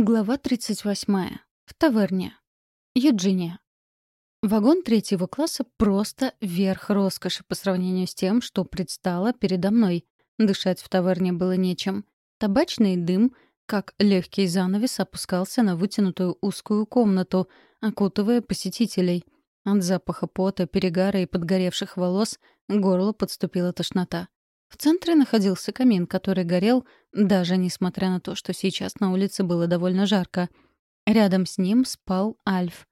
Глава 38. В таверне. Юджиния. Вагон третьего класса просто верх роскоши по сравнению с тем, что предстало передо мной. Дышать в таверне было нечем. Табачный дым, как легкий занавес, опускался на вытянутую узкую комнату, окутывая посетителей. От запаха пота, перегара и подгоревших волос горло подступила тошнота. В центре находился камин, который горел, даже несмотря на то, что сейчас на улице было довольно жарко. Рядом с ним спал Альф.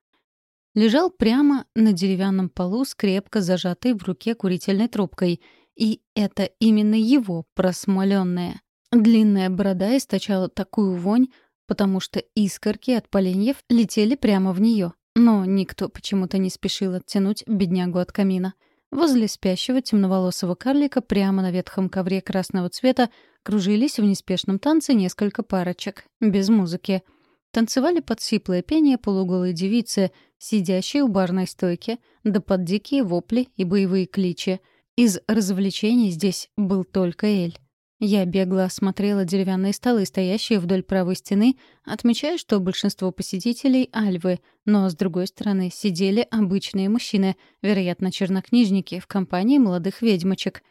Лежал прямо на деревянном полу с крепко зажатой в руке курительной трубкой. И это именно его просмоленная. Длинная борода источала такую вонь, потому что искорки от поленьев летели прямо в нее. Но никто почему-то не спешил оттянуть беднягу от камина. Возле спящего темноволосого карлика прямо на ветхом ковре красного цвета кружились в неспешном танце несколько парочек, без музыки. Танцевали под сиплое пение полуголые девицы, сидящие у барной стойки, да под дикие вопли и боевые кличи. Из развлечений здесь был только Эль. Я бегло осмотрела деревянные столы, стоящие вдоль правой стены, отмечая, что большинство посетителей — альвы, но, с другой стороны, сидели обычные мужчины, вероятно, чернокнижники, в компании молодых ведьмочек.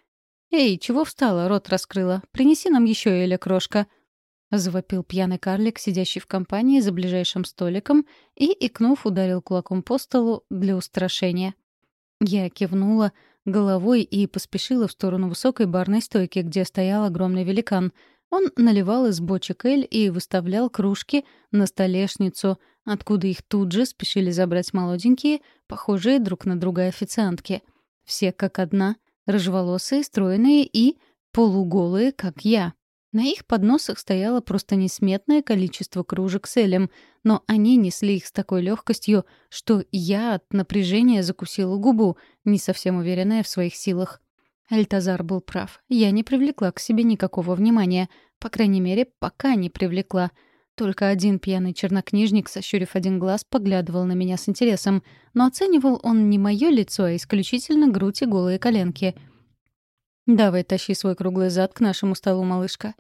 «Эй, чего встала, рот раскрыла? Принеси нам еще Эля, крошка!» — завопил пьяный карлик, сидящий в компании за ближайшим столиком, и, икнув, ударил кулаком по столу для устрашения. Я кивнула, головой и поспешила в сторону высокой барной стойки, где стоял огромный великан. Он наливал из бочек эль и выставлял кружки на столешницу, откуда их тут же спешили забрать молоденькие, похожие друг на друга официантки. Все как одна, рыжеволосые, стройные и полуголые, как я. На их подносах стояло просто несметное количество кружек с элем, но они несли их с такой легкостью, что я от напряжения закусила губу, не совсем уверенная в своих силах. Альтазар был прав. Я не привлекла к себе никакого внимания. По крайней мере, пока не привлекла. Только один пьяный чернокнижник, сощурив один глаз, поглядывал на меня с интересом. Но оценивал он не мое лицо, а исключительно грудь и голые коленки. «Давай, тащи свой круглый зад к нашему столу, малышка»,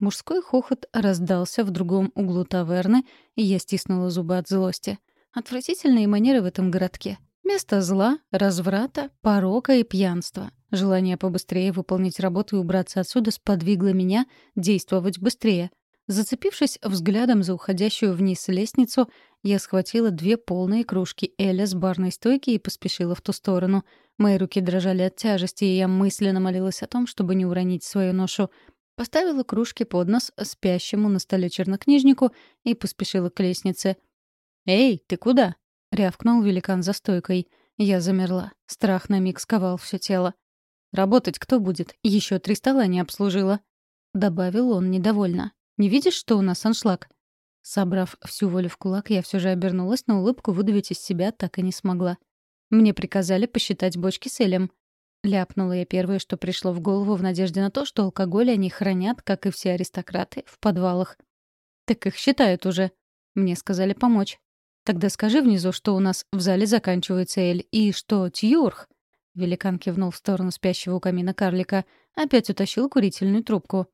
Мужской хохот раздался в другом углу таверны, и я стиснула зубы от злости. Отвратительные манеры в этом городке. Место зла, разврата, порока и пьянства. Желание побыстрее выполнить работу и убраться отсюда сподвигло меня действовать быстрее. Зацепившись взглядом за уходящую вниз лестницу, я схватила две полные кружки Эля с барной стойки и поспешила в ту сторону. Мои руки дрожали от тяжести, и я мысленно молилась о том, чтобы не уронить свою ношу — Поставила кружки под нос спящему на столе чернокнижнику и поспешила к лестнице. «Эй, ты куда?» — рявкнул великан за стойкой. Я замерла. Страх на миг сковал все тело. «Работать кто будет? Еще три стола не обслужила». Добавил он недовольно. «Не видишь, что у нас аншлаг?» Собрав всю волю в кулак, я все же обернулась, но улыбку выдавить из себя так и не смогла. Мне приказали посчитать бочки с элем. Ляпнула я первое, что пришло в голову в надежде на то, что алкоголь они хранят, как и все аристократы, в подвалах. «Так их считают уже». Мне сказали помочь. «Тогда скажи внизу, что у нас в зале заканчивается Эль, и что Тьюрх...» Великан кивнул в сторону спящего у камина карлика. Опять утащил курительную трубку.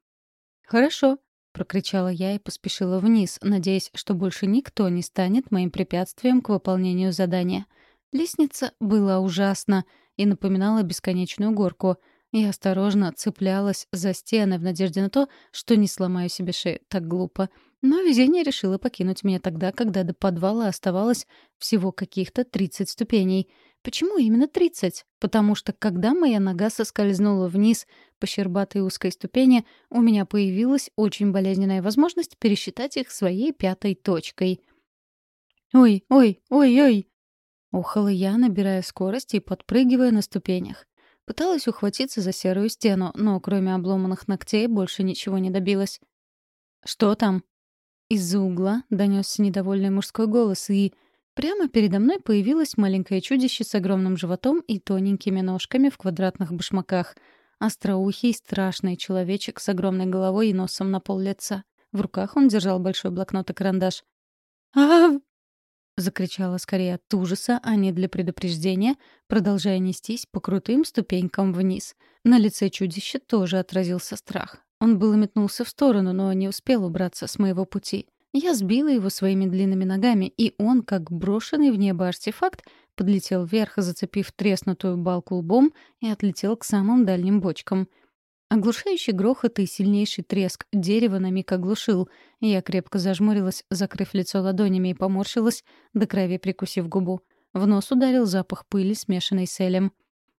«Хорошо», — прокричала я и поспешила вниз, надеясь, что больше никто не станет моим препятствием к выполнению задания. Лестница была ужасна — и напоминала бесконечную горку. Я осторожно цеплялась за стены в надежде на то, что не сломаю себе шею так глупо. Но везение решило покинуть меня тогда, когда до подвала оставалось всего каких-то 30 ступеней. Почему именно 30? Потому что когда моя нога соскользнула вниз по щербатой узкой ступени, у меня появилась очень болезненная возможность пересчитать их своей пятой точкой. «Ой, ой, ой, ой!» Ухала я, набирая скорость и подпрыгивая на ступенях. Пыталась ухватиться за серую стену, но кроме обломанных ногтей больше ничего не добилась. «Что там?» Из-за угла донесся недовольный мужской голос, и прямо передо мной появилось маленькое чудище с огромным животом и тоненькими ножками в квадратных башмаках. Остроухий, страшный человечек с огромной головой и носом на пол лица. В руках он держал большой блокнот и карандаш. «А, — закричала скорее от ужаса, а не для предупреждения, продолжая нестись по крутым ступенькам вниз. На лице чудища тоже отразился страх. Он было метнулся в сторону, но не успел убраться с моего пути. Я сбила его своими длинными ногами, и он, как брошенный в небо артефакт, подлетел вверх, зацепив треснутую балку лбом и отлетел к самым дальним бочкам. Оглушающий грохот и сильнейший треск дерева на миг оглушил. Я крепко зажмурилась, закрыв лицо ладонями и поморщилась, до крови прикусив губу. В нос ударил запах пыли, смешанный с элем.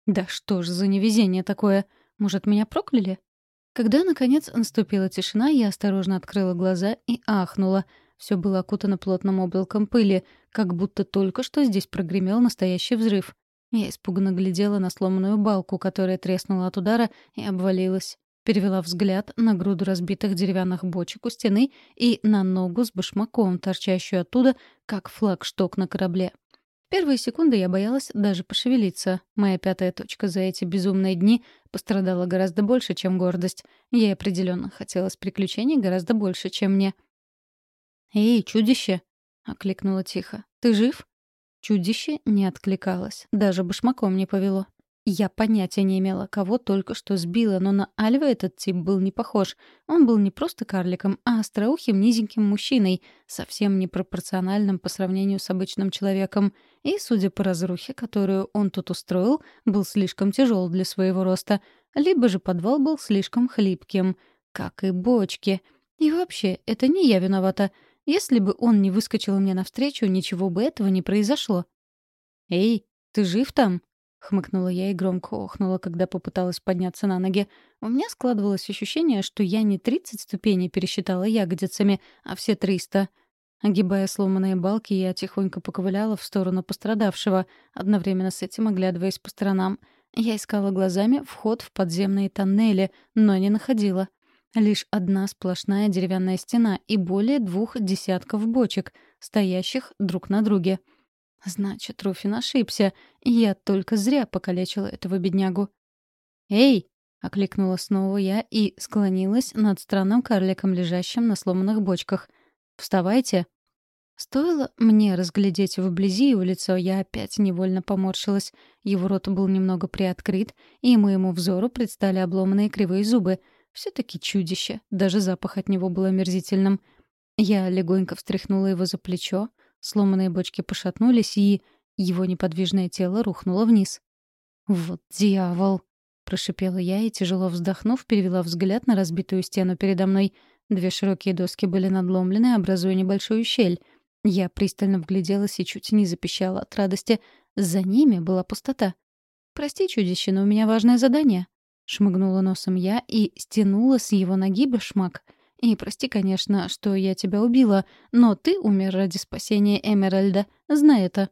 «Да что ж за невезение такое? Может, меня прокляли?» Когда, наконец, наступила тишина, я осторожно открыла глаза и ахнула. Все было окутано плотным облаком пыли, как будто только что здесь прогремел настоящий взрыв. Я испуганно глядела на сломанную балку, которая треснула от удара и обвалилась. Перевела взгляд на груду разбитых деревянных бочек у стены и на ногу с башмаком, торчащую оттуда, как флагшток на корабле. Первые секунды я боялась даже пошевелиться. Моя пятая точка за эти безумные дни пострадала гораздо больше, чем гордость. Ей определенно хотелось приключений гораздо больше, чем мне. «Эй, чудище!» — окликнула тихо. «Ты жив?» Чудище не откликалось, даже башмаком не повело. Я понятия не имела, кого только что сбила, но на Альва этот тип был не похож. Он был не просто карликом, а остроухим низеньким мужчиной, совсем непропорциональным по сравнению с обычным человеком. И, судя по разрухе, которую он тут устроил, был слишком тяжел для своего роста. Либо же подвал был слишком хлипким, как и бочки. И вообще, это не я виновата. Если бы он не выскочил мне навстречу, ничего бы этого не произошло. «Эй, ты жив там?» — хмыкнула я и громко охнула, когда попыталась подняться на ноги. У меня складывалось ощущение, что я не тридцать ступеней пересчитала ягодицами, а все триста. Огибая сломанные балки, я тихонько поковыляла в сторону пострадавшего, одновременно с этим оглядываясь по сторонам. Я искала глазами вход в подземные тоннели, но не находила. Лишь одна сплошная деревянная стена и более двух десятков бочек, стоящих друг на друге — Значит, Руфин ошибся, и я только зря покалечила этого беднягу. «Эй!» — окликнула снова я и склонилась над странным карликом, лежащим на сломанных бочках. «Вставайте!» Стоило мне разглядеть вблизи его лицо, я опять невольно поморщилась. Его рот был немного приоткрыт, и моему взору предстали обломанные кривые зубы. Все таки чудище, даже запах от него был омерзительным. Я легонько встряхнула его за плечо, Сломанные бочки пошатнулись, и его неподвижное тело рухнуло вниз. «Вот дьявол!» — прошипела я и, тяжело вздохнув, перевела взгляд на разбитую стену передо мной. Две широкие доски были надломлены, образуя небольшую щель. Я пристально вгляделась и чуть не запищала от радости. За ними была пустота. «Прости, чудище, но у меня важное задание», — шмыгнула носом я и стянула с его ноги башмак — и прости, конечно, что я тебя убила, но ты умер ради спасения Эмеральда. Знай это».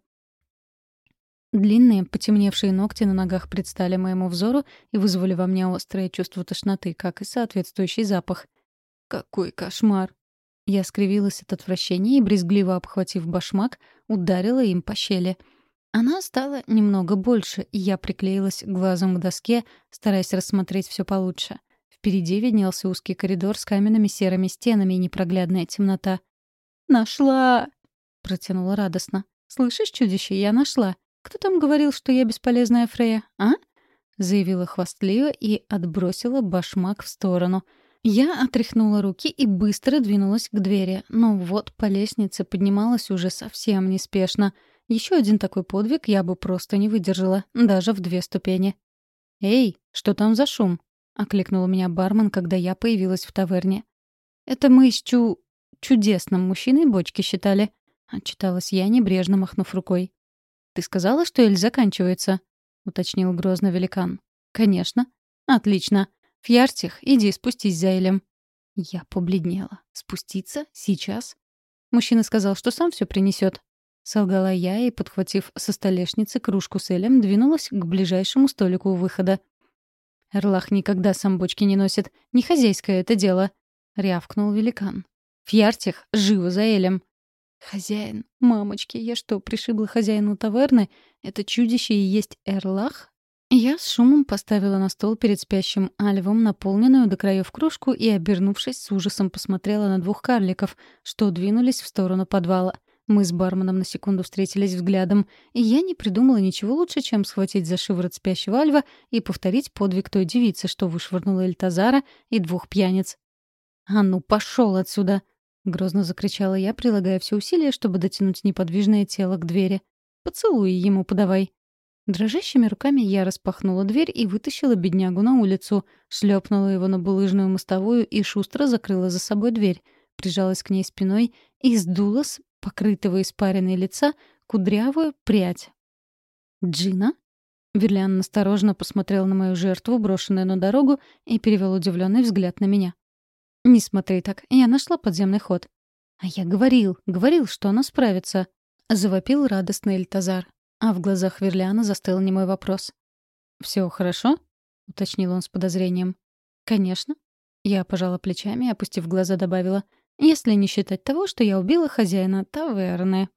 Длинные, потемневшие ногти на ногах предстали моему взору и вызвали во мне острое чувство тошноты, как и соответствующий запах. «Какой кошмар!» Я скривилась от отвращения и, брезгливо обхватив башмак, ударила им по щели. Она стала немного больше, и я приклеилась глазом к доске, стараясь рассмотреть все получше. Впереди виднелся узкий коридор с каменными серыми стенами и непроглядная темнота. «Нашла!» — протянула радостно. «Слышишь, чудище, я нашла. Кто там говорил, что я бесполезная Фрея, а?» Заявила хвастливо и отбросила башмак в сторону. Я отряхнула руки и быстро двинулась к двери. Но вот по лестнице поднималась уже совсем неспешно. Еще один такой подвиг я бы просто не выдержала, даже в две ступени. «Эй, что там за шум?» — окликнул меня бармен, когда я появилась в таверне. «Это мы с чу... чудесным мужчиной бочки считали», — отчиталась я, небрежно махнув рукой. «Ты сказала, что Эль заканчивается?» — уточнил грозно великан. «Конечно». «Отлично. Фьяртих, иди спустись за Элем». Я побледнела. «Спуститься? Сейчас?» Мужчина сказал, что сам все принесет. Солгала я и, подхватив со столешницы кружку с Элем, двинулась к ближайшему столику у выхода. Эрлах никогда сам бочки не носит. Не хозяйское это дело», — рявкнул великан. «Фьяртих, живо за Элем!» «Хозяин? Мамочки, я что, пришибла хозяину таверны? Это чудище и есть Эрлах?» Я с шумом поставила на стол перед спящим Альвом наполненную до краев кружку и, обернувшись, с ужасом посмотрела на двух карликов, что двинулись в сторону подвала. Мы с барменом на секунду встретились взглядом, и я не придумала ничего лучше, чем схватить за шиворот спящего Альва и повторить подвиг той девицы, что вышвырнула Эльтазара и двух пьяниц. «А ну, пошел отсюда!» — грозно закричала я, прилагая все усилия, чтобы дотянуть неподвижное тело к двери. «Поцелуй ему подавай». Дрожащими руками я распахнула дверь и вытащила беднягу на улицу, шлепнула его на булыжную мостовую и шустро закрыла за собой дверь, прижалась к ней спиной и сдула с покрытого испаренной лица кудрявую прядь. «Джина?» Верлиан осторожно посмотрел на мою жертву, брошенную на дорогу, и перевел удивленный взгляд на меня. «Не смотри так, я нашла подземный ход». «А я говорил, говорил, что она справится», — завопил радостный Эльтазар. А в глазах Верлиана застыл немой вопрос. «Все хорошо?» — уточнил он с подозрением. «Конечно». Я пожала плечами и, опустив глаза, добавила. «Если не считать того, что я убила хозяина таверны».